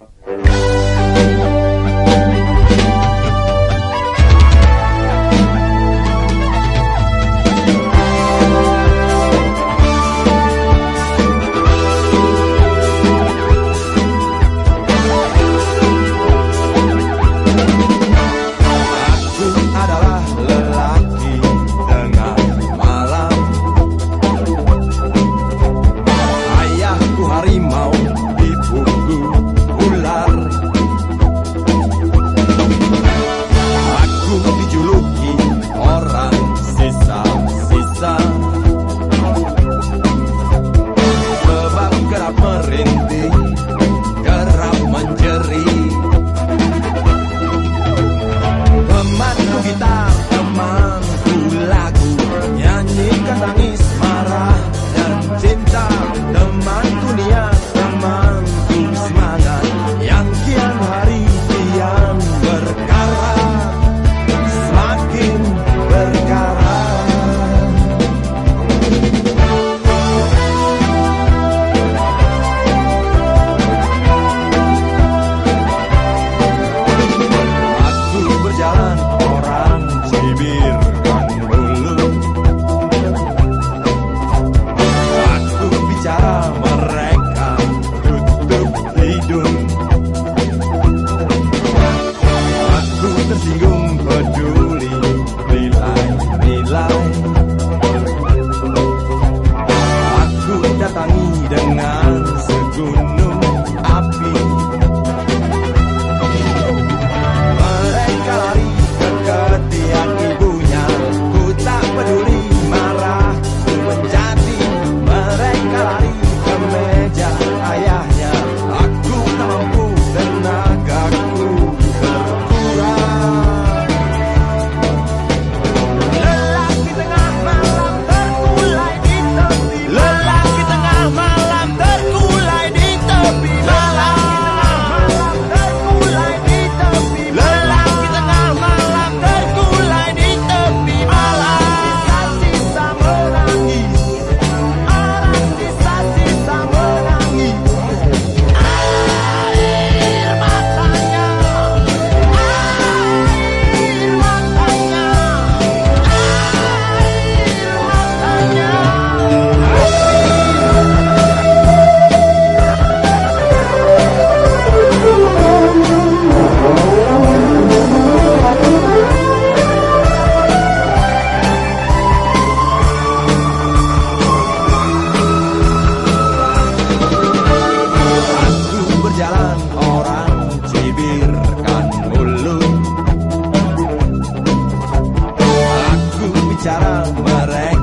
you Maré